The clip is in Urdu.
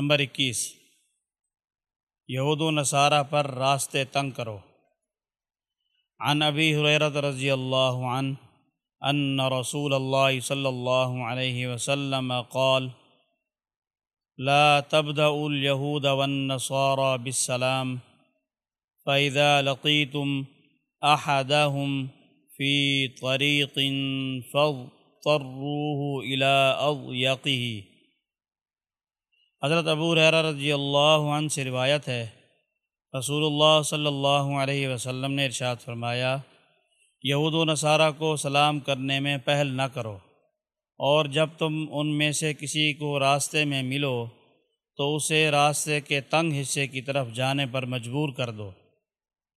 نمبر اکیس۔ یہود و نصارہ پر راستے تنگ کرو۔ عن ابی حریرت رضی اللہ عنہ ان رسول اللہ صلی اللہ علیہ وسلم قال، لا تبدأ اليهود والنصارى بالسلام فإذا لقيتم أحدهم في طريق فاضطروه إلى أضيقه. حضرت ابو ریرہ رضی اللہ عنہ سے روایت ہے، رسول اللہ صلی اللہ علیہ وسلم نے ارشاد فرمایا، یہود و نصارہ کو سلام کرنے میں پہل نہ کرو، اور جب تم ان میں سے کسی کو راستے میں ملو تو اسے راستے کے تنگ حصے کی طرف جانے پر مجبور کر دو۔